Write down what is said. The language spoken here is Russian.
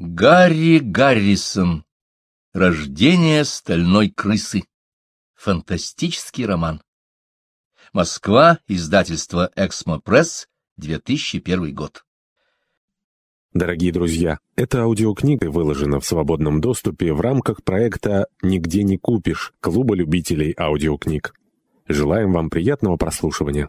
Гарри Гаррисон. Рождение стальной крысы. Фантастический роман. Москва, издательство «Эксмо Пресс», 2001 год. Дорогие друзья, эта аудиокнига выложена в свободном доступе в рамках проекта «Нигде не купишь» Клуба любителей аудиокниг. Желаем вам приятного прослушивания.